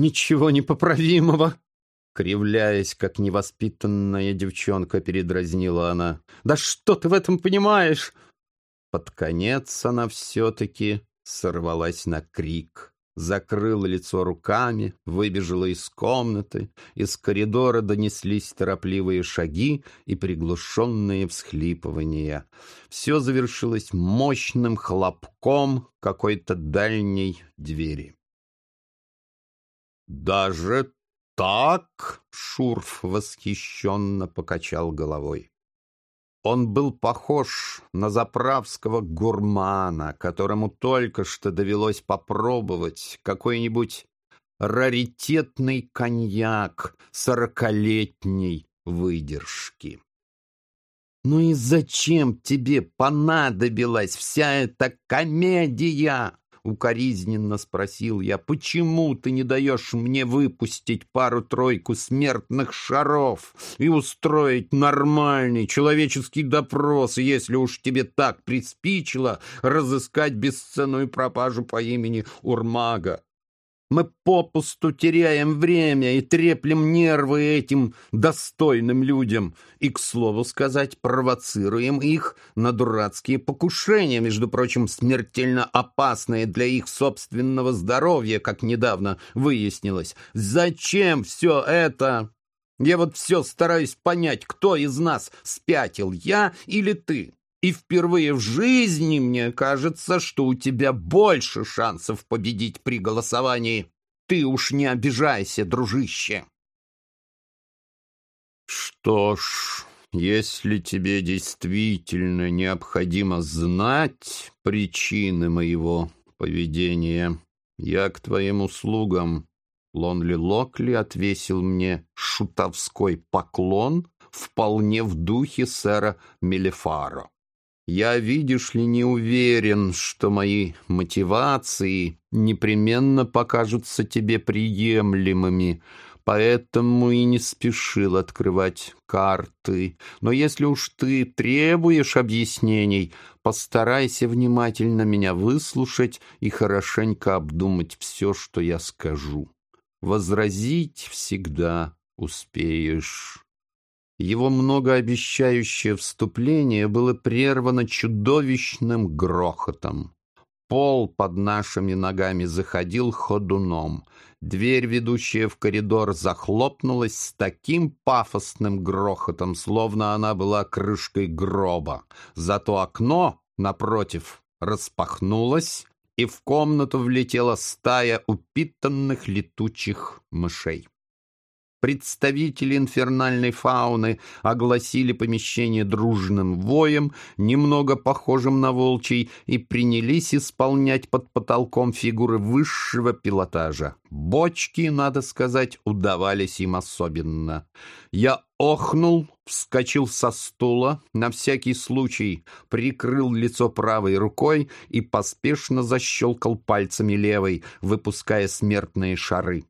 ничего непоправимого!» Кривляясь, как невоспитанная девчонка, передразнила она. «Да что ты в этом понимаешь?» Под конец она все-таки сорвалась на крик закрыла лицо руками, выбежала из комнаты. Из коридора донеслись торопливые шаги и приглушенные всхлипывания. Все завершилось мощным хлопком какой-то дальней двери. «Даже так?» — Шурф восхищенно покачал головой. Он был похож на заправского гурмана, которому только что довелось попробовать какой-нибудь раритетный коньяк сорокалетней выдержки. «Ну и зачем тебе понадобилась вся эта комедия?» Укоризненно спросил я, почему ты не даешь мне выпустить пару-тройку смертных шаров и устроить нормальный человеческий допрос, если уж тебе так приспичило разыскать бесценную пропажу по имени Урмага? Мы попусту теряем время и треплем нервы этим достойным людям. И, к слову сказать, провоцируем их на дурацкие покушения, между прочим, смертельно опасные для их собственного здоровья, как недавно выяснилось. Зачем все это? Я вот все стараюсь понять, кто из нас спятил, я или ты. И впервые в жизни мне кажется, что у тебя больше шансов победить при голосовании. Ты уж не обижайся, дружище. Что ж, если тебе действительно необходимо знать причины моего поведения, я к твоим услугам. Лонли Локли отвесил мне шутовской поклон вполне в духе сэра Мелефаро. Я, видишь ли, не уверен, что мои мотивации непременно покажутся тебе приемлемыми, поэтому и не спешил открывать карты. Но если уж ты требуешь объяснений, постарайся внимательно меня выслушать и хорошенько обдумать все, что я скажу. Возразить всегда успеешь. Его многообещающее вступление было прервано чудовищным грохотом. Пол под нашими ногами заходил ходуном. Дверь, ведущая в коридор, захлопнулась с таким пафосным грохотом, словно она была крышкой гроба. Зато окно, напротив, распахнулось, и в комнату влетела стая упитанных летучих мышей. Представители инфернальной фауны огласили помещение дружным воем, немного похожим на волчий, и принялись исполнять под потолком фигуры высшего пилотажа. Бочки, надо сказать, удавались им особенно. Я охнул, вскочил со стула, на всякий случай прикрыл лицо правой рукой и поспешно защелкал пальцами левой, выпуская смертные шары.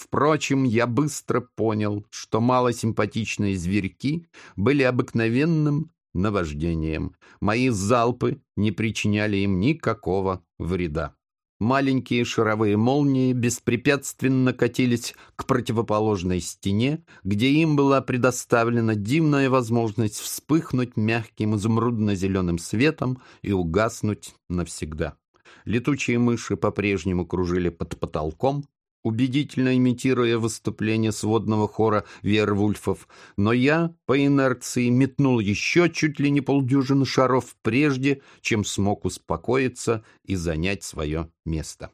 Впрочем, я быстро понял, что малосимпатичные зверьки были обыкновенным наваждением. Мои залпы не причиняли им никакого вреда. Маленькие шаровые молнии беспрепятственно катились к противоположной стене, где им была предоставлена дивная возможность вспыхнуть мягким изумрудно-зеленым светом и угаснуть навсегда. Летучие мыши по-прежнему кружили под потолком, убедительно имитируя выступление сводного хора Вервульфов, но я по инерции метнул еще чуть ли не полдюжины шаров прежде, чем смог успокоиться и занять свое место.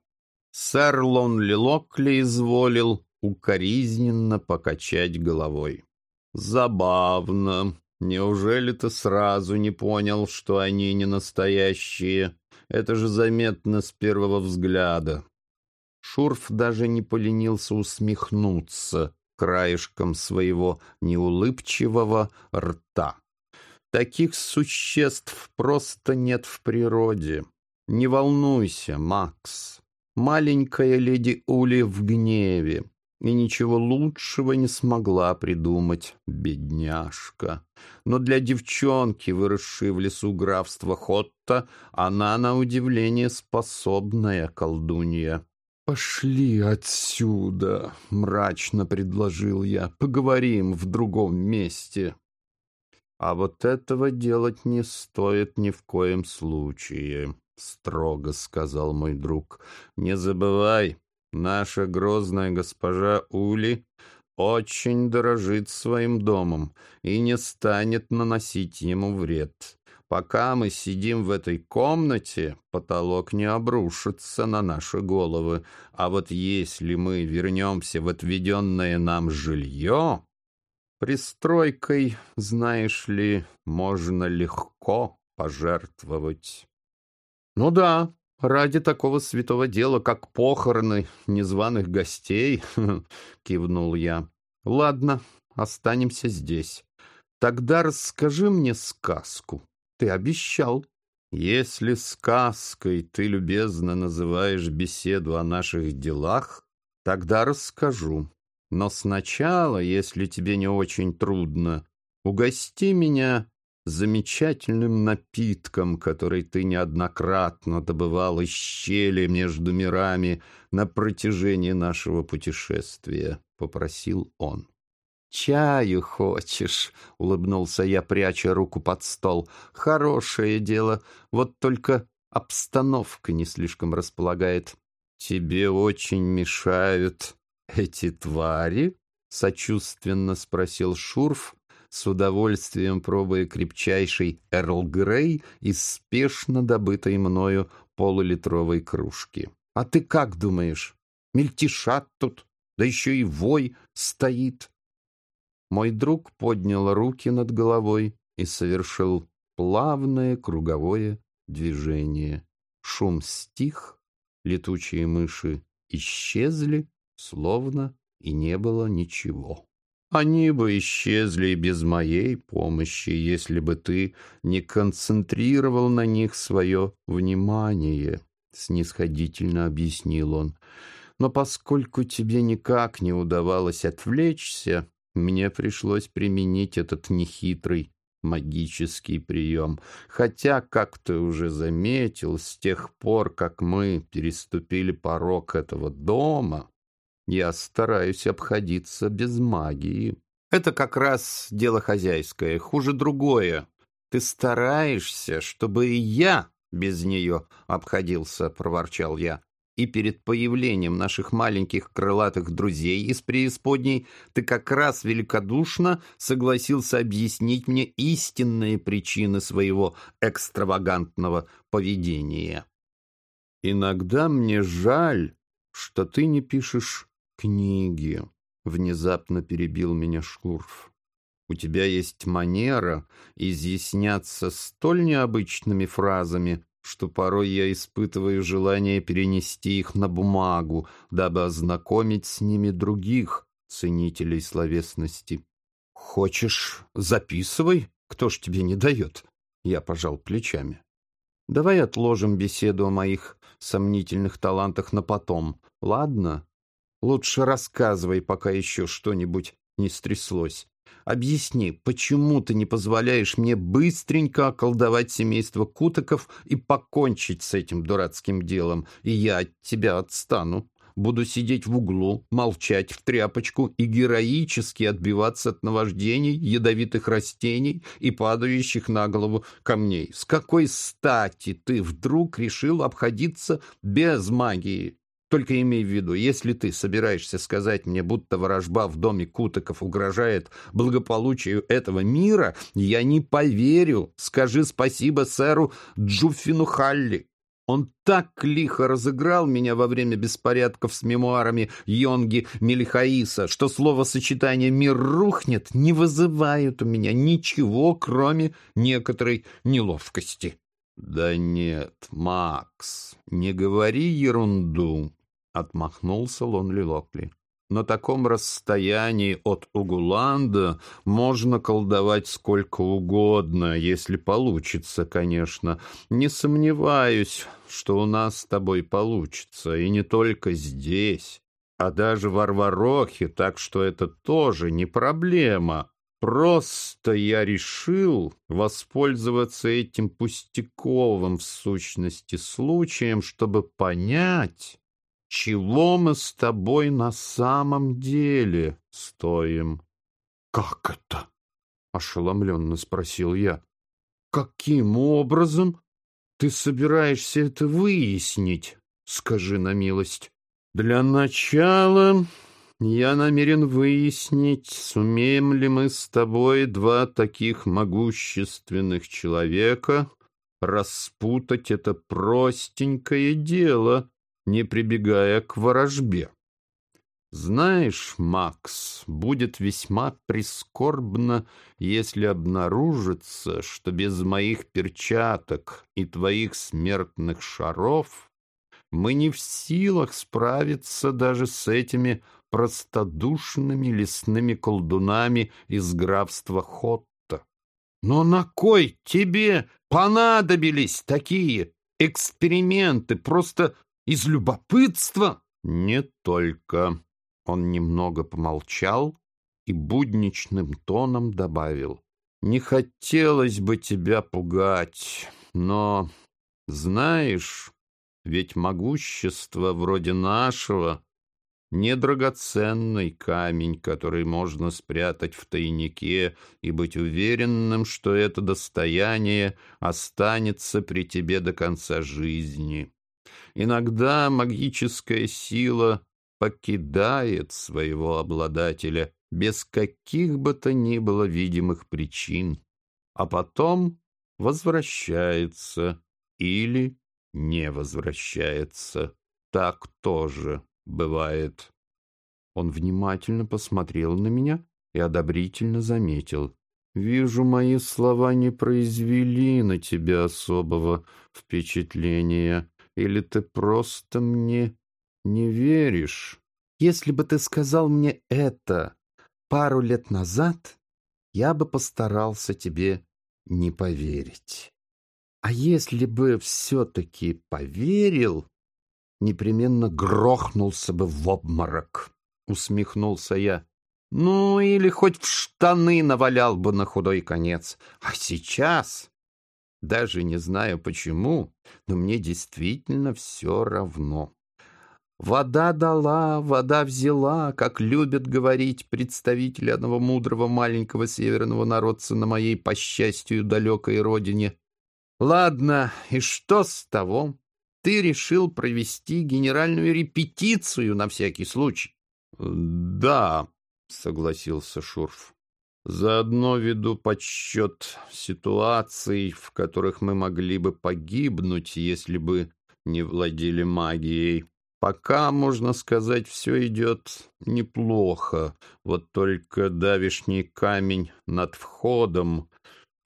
Сэр Лонли Локли изволил укоризненно покачать головой. «Забавно. Неужели ты сразу не понял, что они не настоящие? Это же заметно с первого взгляда. Шурф даже не поленился усмехнуться краешком своего неулыбчивого рта. Таких существ просто нет в природе. Не волнуйся, Макс. Маленькая леди Ули в гневе и ничего лучшего не смогла придумать, бедняжка. Но для девчонки, выросшей в лесу графства Хотта, она, на удивление, способная колдунья. «Пошли отсюда», — мрачно предложил я. «Поговорим в другом месте». «А вот этого делать не стоит ни в коем случае», — строго сказал мой друг. «Не забывай, наша грозная госпожа Ули очень дорожит своим домом и не станет наносить ему вред. Пока мы сидим в этой комнате, потолок не обрушится на наши головы. А вот если мы вернемся в отведенное нам жилье, пристройкой, знаешь ли, можно легко пожертвовать. Ну да, ради такого святого дела, как похороны незваных гостей, кивнул я. Ладно, останемся здесь. Тогда расскажи мне сказку. Ты обещал. Если сказкой ты любезно называешь беседу о наших делах, тогда расскажу. Но сначала, если тебе не очень трудно, угости меня замечательным напитком, который ты неоднократно добывал из щели между мирами на протяжении нашего путешествия, — попросил он. «Чаю хочешь?» — улыбнулся я, пряча руку под стол. «Хорошее дело, вот только обстановка не слишком располагает». «Тебе очень мешают эти твари?» — сочувственно спросил Шурф, с удовольствием пробуя крепчайший Эрл Грей из спешно добытой мною полулитровой кружки. «А ты как думаешь? Мельтешат тут, да еще и вой стоит». Мой друг поднял руки над головой и совершил плавное круговое движение. Шум стих, летучие мыши исчезли, словно и не было ничего. Они бы исчезли без моей помощи, если бы ты не концентрировал на них свое внимание, — снисходительно объяснил он. Но поскольку тебе никак не удавалось отвлечься, мне пришлось применить этот нехитрый магический прием. Хотя, как ты уже заметил, с тех пор, как мы переступили порог этого дома, я стараюсь обходиться без магии. Это как раз дело хозяйское, хуже другое. Ты стараешься, чтобы и я без нее обходился, проворчал я и перед появлением наших маленьких крылатых друзей из преисподней ты как раз великодушно согласился объяснить мне истинные причины своего экстравагантного поведения. Иногда мне жаль, что ты не пишешь книги, внезапно перебил меня Шкурф. У тебя есть манера изъясняться столь необычными фразами, что порой я испытываю желание перенести их на бумагу, дабы ознакомить с ними других ценителей словесности. «Хочешь, записывай? Кто ж тебе не дает?» Я пожал плечами. «Давай отложим беседу о моих сомнительных талантах на потом, ладно? Лучше рассказывай, пока еще что-нибудь не стряслось. Объясни, почему ты не позволяешь мне быстренько околдовать семейство Кутаков и покончить с этим дурацким делом, и я от тебя отстану? Буду сидеть в углу, молчать в тряпочку и героически отбиваться от наваждений, ядовитых растений и падающих на голову камней. С какой стати ты вдруг решил обходиться без магии? Только имей в виду, если ты собираешься сказать мне, будто ворожба в доме Кутаков угрожает благополучию этого мира, я не поверю. Скажи спасибо сэру Джуффину Халли. Он так лихо разыграл меня во время беспорядков с мемуарами Йонги Мелихаиса, что словосочетание «мир рухнет» не вызывает у меня ничего, кроме некоторой неловкости. «Да нет, Макс, не говори ерунду», — отмахнулся Лонли Локли. «На таком расстоянии от Угуланда можно колдовать сколько угодно, если получится, конечно. Не сомневаюсь, что у нас с тобой получится, и не только здесь, а даже в Арварохе, так что это тоже не проблема. Просто я решил воспользоваться этим пустяковым в сущности случаем, чтобы понять, чего мы с тобой на самом деле стоим. — Как это? — ошеломленно спросил я. — Каким образом ты собираешься это выяснить? Скажи на милость. Для начала я намерен выяснить, сумеем ли мы с тобой, два таких могущественных человека, распутать это простенькое дело, не прибегая к ворожбе. Знаешь, Макс, будет весьма прискорбно, если обнаружится, что без моих перчаток и твоих смертных шаров мы не в силах справиться даже с этими простодушными лесными колдунами из графства Хотта. Но на кой тебе понадобились такие эксперименты? Просто из любопытства? Не только. Он немного помолчал и будничным тоном добавил. Не хотелось бы тебя пугать, но, знаешь, ведь могущество вроде нашего не драгоценный камень, который можно спрятать в тайнике и быть уверенным, что это достояние останется при тебе до конца жизни. Иногда магическая сила покидает своего обладателя без каких бы то ни было видимых причин, а потом возвращается или не возвращается. Так тоже бывает. Он внимательно посмотрел на меня и одобрительно заметил. «Вижу, мои слова не произвели на тебя особого впечатления, или ты просто мне не веришь? Если бы ты сказал мне это пару лет назад, я бы постарался тебе не поверить». А если бы все-таки поверил, непременно грохнулся бы в обморок, — усмехнулся я. Ну, или хоть в штаны навалял бы на худой конец. А сейчас, даже не знаю почему, но мне действительно все равно. Вода дала, вода взяла, как любят говорить представители одного мудрого маленького северного народца на моей, по счастью, далекой родине. Ладно, и что с того? Ты решил провести генеральную репетицию на всякий случай. Да, согласился Шурф. Заодно веду подсчет ситуаций, в которых мы могли бы погибнуть, если бы не владели магией. Пока, можно сказать, все идет неплохо. Вот только давишний камень над входом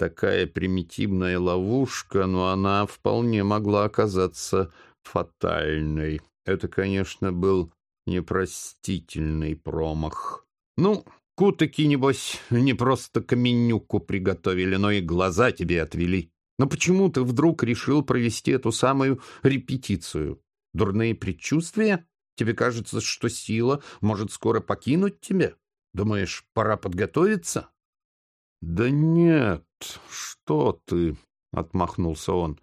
такая примитивная ловушка, но она вполне могла оказаться фатальной. Это, конечно, был непростительный промах. Ну, кутаки, небось, не просто каменюку приготовили, но и глаза тебе отвели. Но почему ты вдруг решил провести эту самую репетицию? Дурные предчувствия? Тебе кажется, что сила может скоро покинуть тебя? Думаешь, пора подготовиться? Да нет, что ты, отмахнулся он.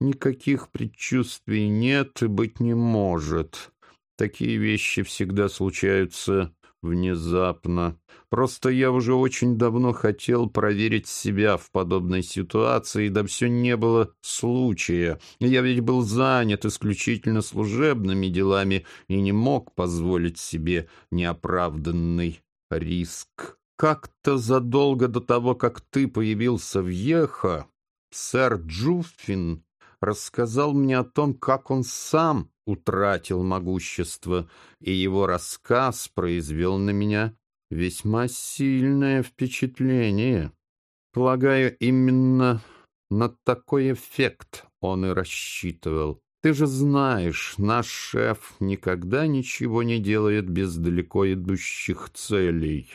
Никаких предчувствий нет и быть не может. Такие вещи всегда случаются внезапно. Просто я уже очень давно хотел проверить себя в подобной ситуации, да все не было случая. Я ведь был занят исключительно служебными делами и не мог позволить себе неоправданный риск. Как-то задолго до того, как ты появился в Ехо, сэр Джуффин рассказал мне о том, как он сам утратил могущество, и его рассказ произвел на меня весьма сильное впечатление. Полагаю, именно на такой эффект он и рассчитывал. Ты же знаешь, наш шеф никогда ничего не делает без далеко идущих целей.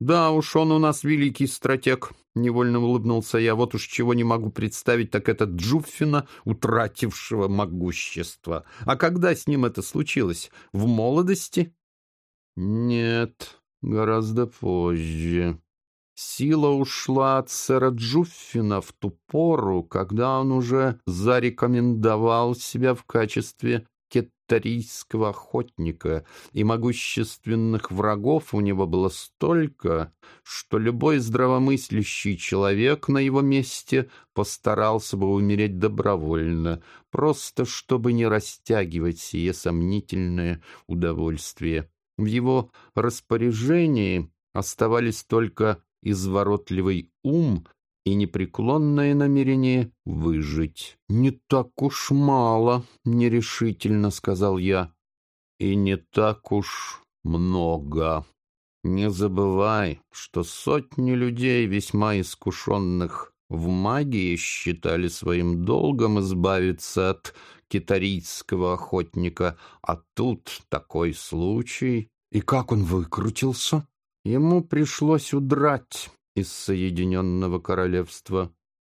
«Да уж, он у нас великий стратег», — невольно улыбнулся я. «Вот уж чего не могу представить, так это Джуффина, утратившего могущество. А когда с ним это случилось? В молодости?» «Нет, гораздо позже. Сила ушла от сэра Джуффина в ту пору, когда он уже зарекомендовал себя в качестве китарийского охотника, и могущественных врагов у него было столько, что любой здравомыслящий человек на его месте постарался бы умереть добровольно, просто чтобы не растягивать сие сомнительное удовольствие. В его распоряжении оставались только изворотливый ум и непреклонное намерение выжить. «Не так уж мало», — нерешительно сказал я. «И не так уж много. Не забывай, что сотни людей, весьма искушенных в магии, считали своим долгом избавиться от китарийского охотника, а тут такой случай. И как он выкрутился? Ему пришлось удрать из Соединенного Королевства.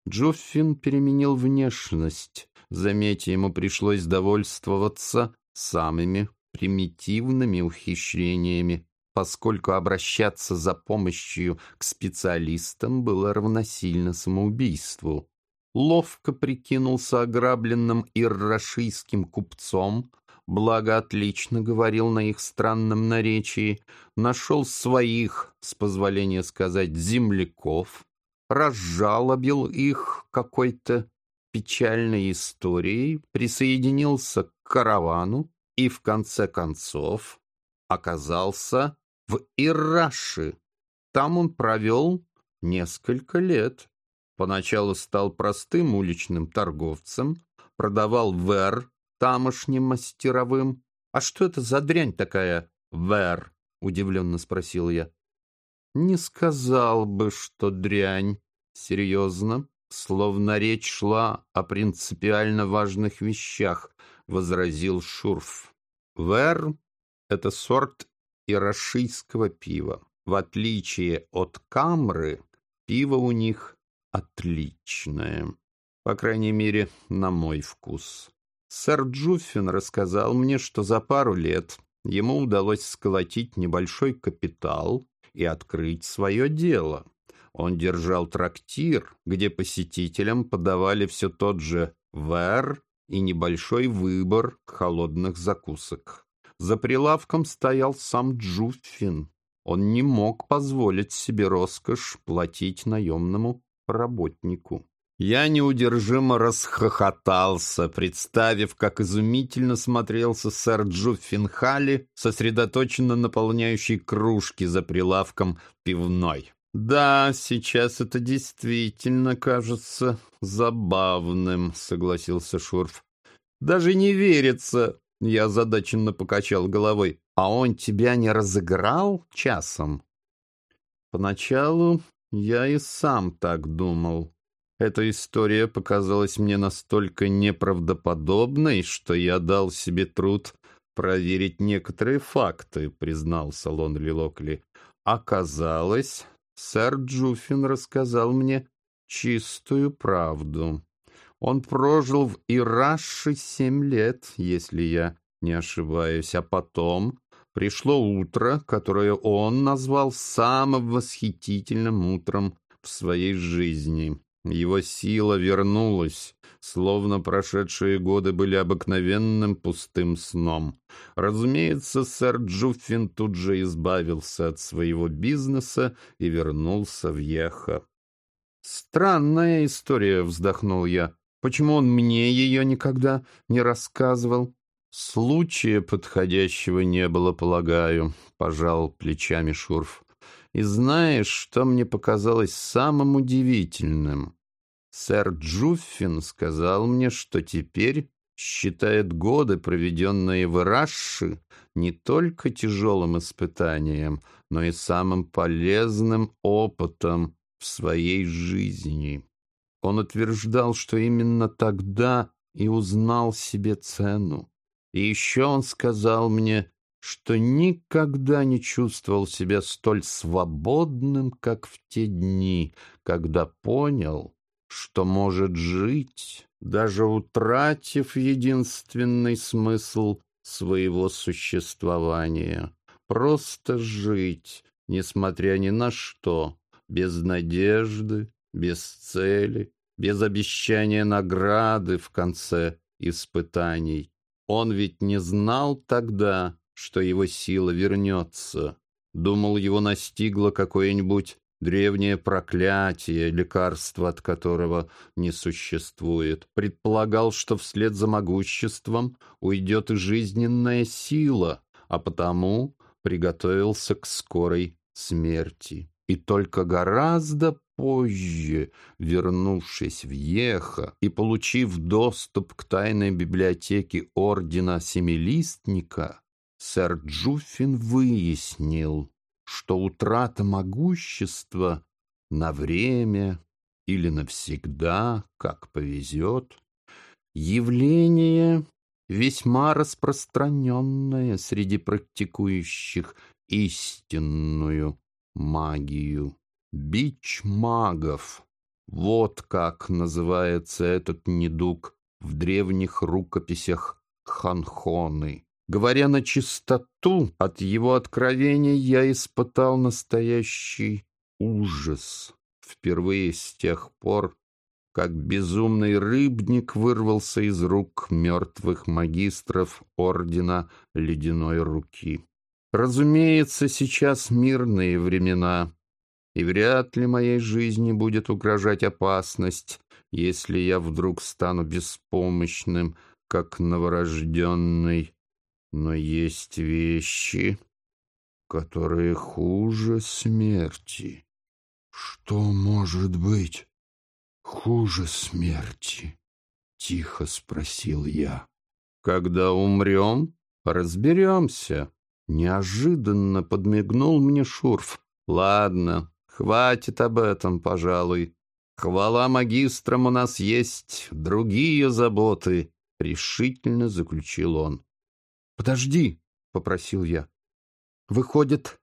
Джуффин переменил внешность. Заметьте, ему пришлось довольствоваться самыми примитивными ухищрениями, поскольку обращаться за помощью к специалистам было равносильно самоубийству. Ловко прикинулся ограбленным иррашийским купцом, благо отлично говорил на их странном наречии, нашел своих, с позволения сказать, земляков, разжалобил их какой-то печальной историей, присоединился к каравану и, в конце концов, оказался в Ираши. Там он провел несколько лет. Поначалу стал простым уличным торговцем, продавал вер тамошним мастеровым. А что это за дрянь такая, вер? Удивленно спросил я. Не сказал бы, что дрянь. Серьезно, словно речь шла о принципиально важных вещах, возразил Шурф. Вер — это сорт ирашийского пива. В отличие от камры, пиво у них отличное. По крайней мере, на мой вкус. Сэр Джуффин рассказал мне, что за пару лет ему удалось сколотить небольшой капитал и открыть свое дело. Он держал трактир, где посетителям подавали все тот же вэр и небольшой выбор холодных закусок. За прилавком стоял сам Джуффин. Он не мог позволить себе роскошь платить наемному работнику. Я неудержимо расхохотался, представив, как изумительно смотрелся сэр Джуффин Халли, сосредоточенно наполняющий кружки за прилавком пивной. «Да, сейчас это действительно кажется забавным», — согласился Шурф. «Даже не верится», — я озадаченно покачал головой. «А он тебя не разыграл часом?» Поначалу я и сам так думал. Эта история показалась мне настолько неправдоподобной, что я дал себе труд проверить некоторые факты, признал салон Лилокли. Оказалось, сэр Джуфин рассказал мне чистую правду. Он прожил в Ираше семь лет, если я не ошибаюсь, а потом пришло утро, которое он назвал самым восхитительным утром в своей жизни. Его сила вернулась, словно прошедшие годы были обыкновенным пустым сном. Разумеется, сэр Джуффин тут же избавился от своего бизнеса и вернулся в Ехо. «Странная история», — вздохнул я. «Почему он мне ее никогда не рассказывал?» «Случая подходящего не было, полагаю», — пожал плечами Шурф. «И знаешь, что мне показалось самым удивительным?» Сэр Джуффин сказал мне, что теперь считает годы, проведенные в Ираши, не только тяжелым испытанием, но и самым полезным опытом в своей жизни. Он утверждал, что именно тогда и узнал себе цену. И еще он сказал мне, что никогда не чувствовал себя столь свободным, как в те дни, когда понял, что может жить, даже утратив единственный смысл своего существования. Просто жить, несмотря ни на что, без надежды, без цели, без обещания награды в конце испытаний. Он ведь не знал тогда, что его сила вернется. Думал, его настигло какое-нибудь древнее проклятие, лекарство от которого не существует. Предполагал, что вслед за могуществом уйдет и жизненная сила, а потому приготовился к скорой смерти. И только гораздо позже, вернувшись в Ехо и получив доступ к тайной библиотеке Ордена Семилистника, сэр Джуффин выяснил, что утрата могущества на время или навсегда, как повезет, явление весьма распространенное среди практикующих истинную магию. Бич магов. Вот как называется этот недуг в древних рукописях Ханхоны. Говоря на чистоту, от его откровения я испытал настоящий ужас. Впервые с тех пор, как безумный рыбник вырвался из рук мертвых магистров Ордена Ледяной Руки. Разумеется, сейчас мирные времена, и вряд ли моей жизни будет угрожать опасность, если я вдруг стану беспомощным, как новорожденный. Но есть вещи, которые хуже смерти. Что может быть хуже смерти? Тихо спросил я. Когда умрем, разберемся. Неожиданно подмигнул мне Шурф. Ладно, хватит об этом, пожалуй. Хвала магистрам у нас есть другие заботы, решительно заключил он. «Подожди», — попросил я. «Выходит,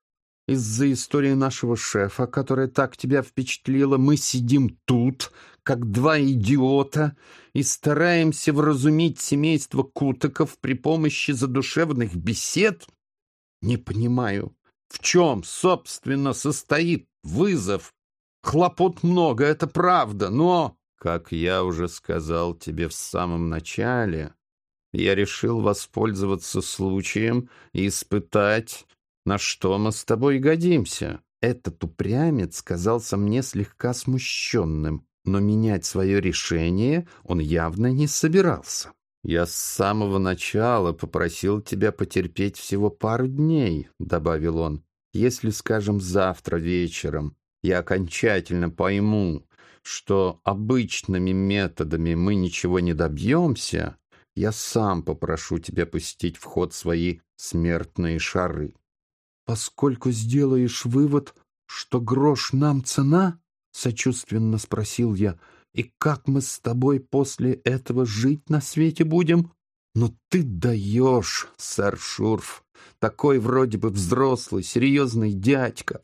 из-за истории нашего шефа, которая так тебя впечатлила, мы сидим тут, как два идиота, и стараемся вразумить семейство Кутаков при помощи задушевных бесед? Не понимаю, в чем, собственно, состоит вызов? Хлопот много, это правда, но, как я уже сказал тебе в самом начале, я решил воспользоваться случаем и испытать, на что мы с тобой годимся. Этот упрямец казался мне слегка смущенным, но менять свое решение он явно не собирался. «Я с самого начала попросил тебя потерпеть всего пару дней», — добавил он. «Если, скажем, завтра вечером я окончательно пойму, что обычными методами мы ничего не добьемся, я сам попрошу тебя пустить в ход свои смертные шары. Поскольку сделаешь вывод, что грош нам цена, сочувственно спросил я, и как мы с тобой после этого жить на свете будем? Ну ты даешь, сэр Шурф, такой вроде бы взрослый, серьезный дядька.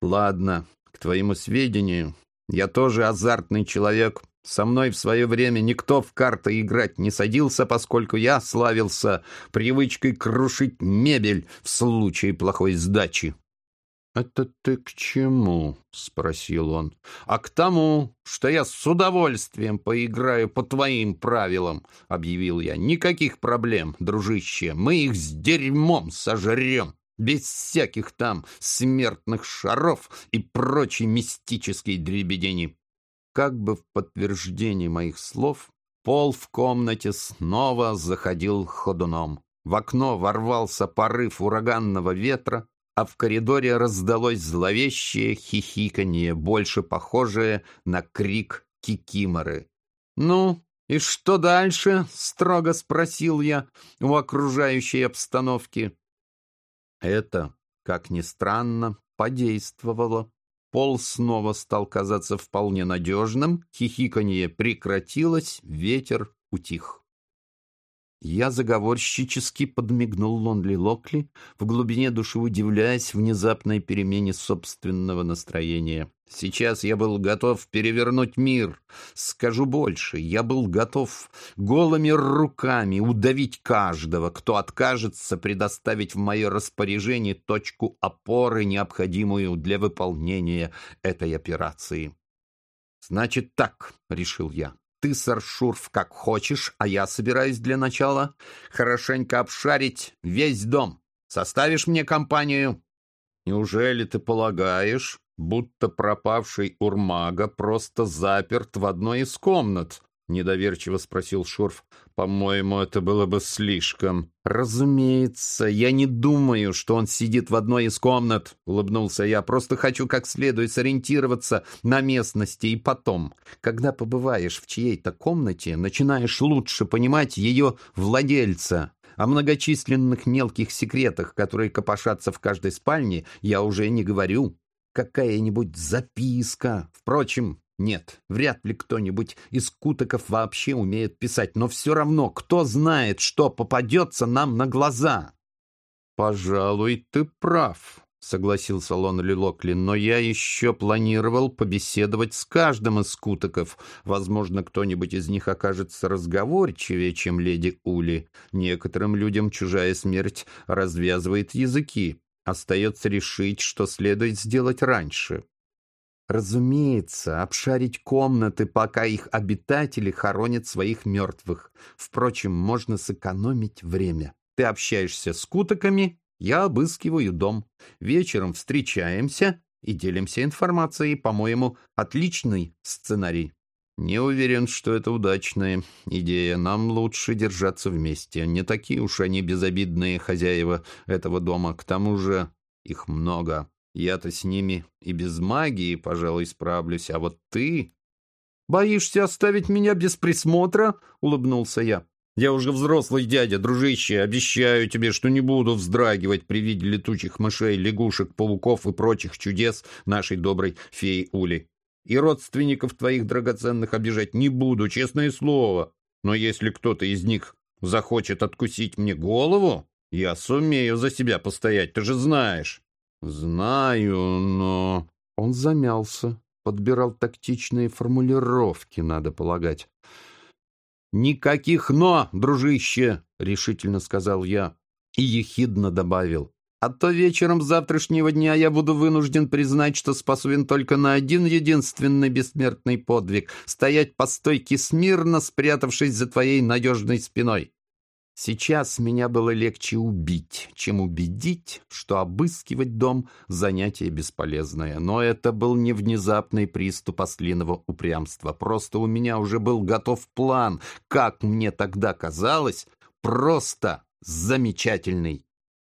Ладно, к твоему сведению, я тоже азартный человек, со мной в свое время никто в карты играть не садился, поскольку я славился привычкой крушить мебель в случае плохой сдачи. «Это ты к чему?» — спросил он. «А к тому, что я с удовольствием поиграю по твоим правилам», — объявил я. «Никаких проблем, дружище, мы их с дерьмом сожрем, без всяких там смертных шаров и прочей мистической дребедени». Как бы в подтверждении моих слов, пол в комнате снова заходил ходуном. В окно ворвался порыв ураганного ветра, а в коридоре раздалось зловещее хихиканье, больше похожее на крик кикиморы. «Ну, и что дальше?» — строго спросил я у окружающей обстановки. Это, как ни странно, подействовало. Пол снова стал казаться вполне надежным, хихиканье прекратилось, ветер утих. Я заговорщически подмигнул Лонли Локли, в глубине души удивляясь внезапной перемене собственного настроения. Сейчас я был готов перевернуть мир. Скажу больше, я был готов голыми руками удавить каждого, кто откажется предоставить в мое распоряжение точку опоры, необходимую для выполнения этой операции. «Значит так», — решил я, ты, сэр Шурф, как хочешь, а я собираюсь для начала хорошенько обшарить весь дом. Составишь мне компанию?» «Неужели ты полагаешь, будто пропавший Урмага просто заперт в одной из комнат?» — недоверчиво спросил Шурф. «По-моему, это было бы слишком». «Разумеется, я не думаю, что он сидит в одной из комнат», — улыбнулся я. «Просто хочу как следует сориентироваться на местности. И потом, когда побываешь в чьей-то комнате, начинаешь лучше понимать ее владельца. О многочисленных мелких секретах, которые копошатся в каждой спальне, я уже не говорю. Какая-нибудь записка. Впрочем, нет, вряд ли кто-нибудь из кутоков вообще умеет писать, но все равно, кто знает, что попадется нам на глаза? «Пожалуй, ты прав», — согласился Лонли Локли, «но я еще планировал побеседовать с каждым из кутоков. Возможно, кто-нибудь из них окажется разговорчивее, чем леди Ули. Некоторым людям чужая смерть развязывает языки. Остается решить, что следует сделать раньше». Разумеется, обшарить комнаты, пока их обитатели хоронят своих мертвых. Впрочем, можно сэкономить время. Ты общаешься с кутоками, я обыскиваю дом. Вечером встречаемся и делимся информацией. По-моему, отличный сценарий. Не уверен, что это удачная идея. Нам лучше держаться вместе. Не такие уж они безобидные хозяева этого дома. К тому же их много. Я-то с ними и без магии, пожалуй, справлюсь, а вот ты... «Боишься оставить меня без присмотра?» — улыбнулся я. «Я уже взрослый дядя, дружище, обещаю тебе, что не буду вздрагивать при виде летучих мышей, лягушек, пауков и прочих чудес нашей доброй феи Ули. И родственников твоих драгоценных обижать не буду, честное слово. Но если кто-то из них захочет откусить мне голову, я сумею за себя постоять, ты же знаешь». «Знаю, но...» Он замялся, подбирал тактичные формулировки, надо полагать. «Никаких «но», дружище!» — решительно сказал я и ехидно добавил. «А то вечером завтрашнего дня я буду вынужден признать, что способен только на один единственный бессмертный подвиг — стоять по стойке смирно, спрятавшись за твоей надежной спиной. Сейчас меня было легче убить, чем убедить, что обыскивать дом — занятие бесполезное. Но это был не внезапный приступ ослиного упрямства. Просто у меня уже был готов план, как мне тогда казалось, просто замечательный.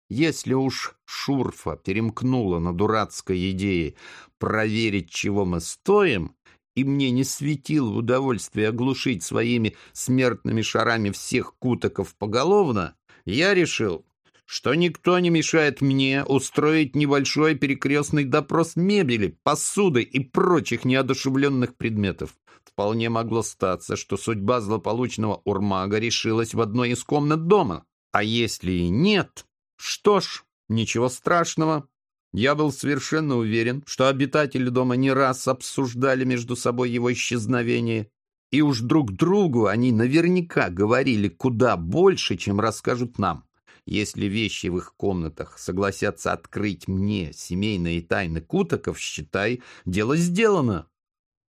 Если уж Шурфа перемкнула на дурацкой идее проверить, чего мы стоим, и мне не светило удовольствие оглушить своими смертными шарами всех кутоков поголовно, я решил, что никто не мешает мне устроить небольшой перекрестный допрос мебели, посуды и прочих неодушевленных предметов. Вполне могло статься, что судьба злополучного урмага решилась в одной из комнат дома. А если и нет, что ж, ничего страшного, я был совершенно уверен, что обитатели дома не раз обсуждали между собой его исчезновение, и уж друг другу они наверняка говорили куда больше, чем расскажут нам. Если вещи в их комнатах согласятся открыть мне семейные тайны Кутаков, считай, дело сделано.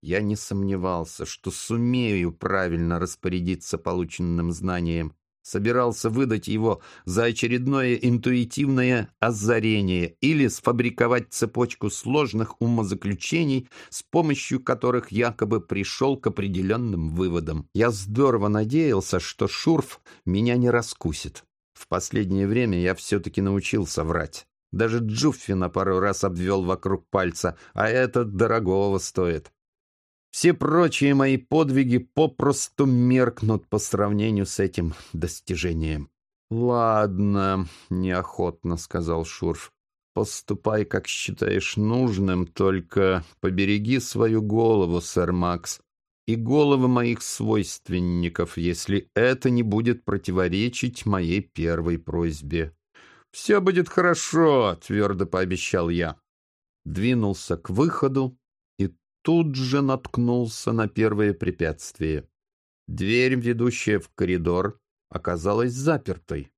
Я не сомневался, что сумею правильно распорядиться полученным знанием собирался выдать его за очередное интуитивное озарение или сфабриковать цепочку сложных умозаключений, с помощью которых якобы пришел к определенным выводам. Я здорово надеялся, что Шурф меня не раскусит. В последнее время я все-таки научился врать. Даже Джуффи на пару раз обвел вокруг пальца, а это дорогого стоит. Все прочие мои подвиги попросту меркнут по сравнению с этим достижением. «Ладно», — неохотно сказал Шурф. «Поступай, как считаешь нужным, только побереги свою голову, сэр Макс, и головы моих свойственников, если это не будет противоречить моей первой просьбе». «Все будет хорошо», — твердо пообещал я. Двинулся к выходу, тут же наткнулся на первое препятствие. Дверь, ведущая в коридор, оказалась запертой.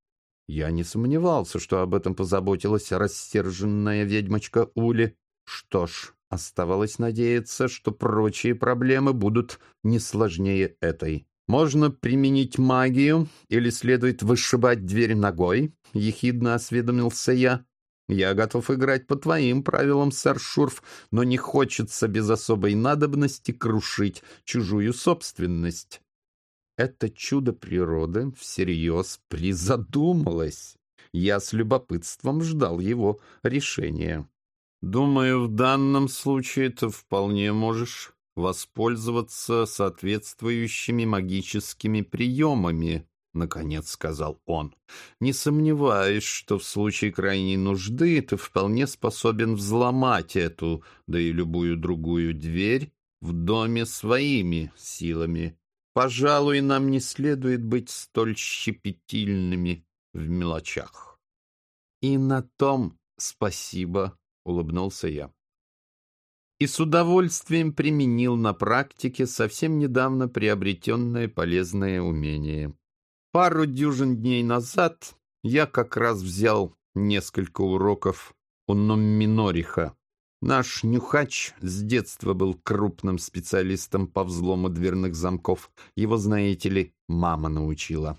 Я не сомневался, что об этом позаботилась рассерженная ведьмочка Ули. Что ж, Оставалось надеяться, что прочие проблемы будут не сложнее этой. «Можно применить магию или следует вышибать дверь ногой?» — ехидно осведомился я. «Я готов играть по твоим правилам, сэр Шурф, но не хочется без особой надобности крушить чужую собственность». Это чудо природы всерьез призадумалось. Я с любопытством ждал его решения. «Думаю, в данном случае ты вполне можешь воспользоваться соответствующими магическими приемами», — наконец сказал он. «Не сомневаюсь, что в случае крайней нужды ты вполне способен взломать эту, да и любую другую дверь в доме своими силами. Пожалуй, нам не следует быть столь щепетильными в мелочах». «И на том спасибо», — улыбнулся я. И с удовольствием применил на практике совсем недавно приобретенное полезное умение. Пару дюжин дней назад я как раз взял несколько уроков у Номминориха. Наш нюхач с детства был крупным специалистом по взлому дверных замков. Его, знаете ли, мама научила.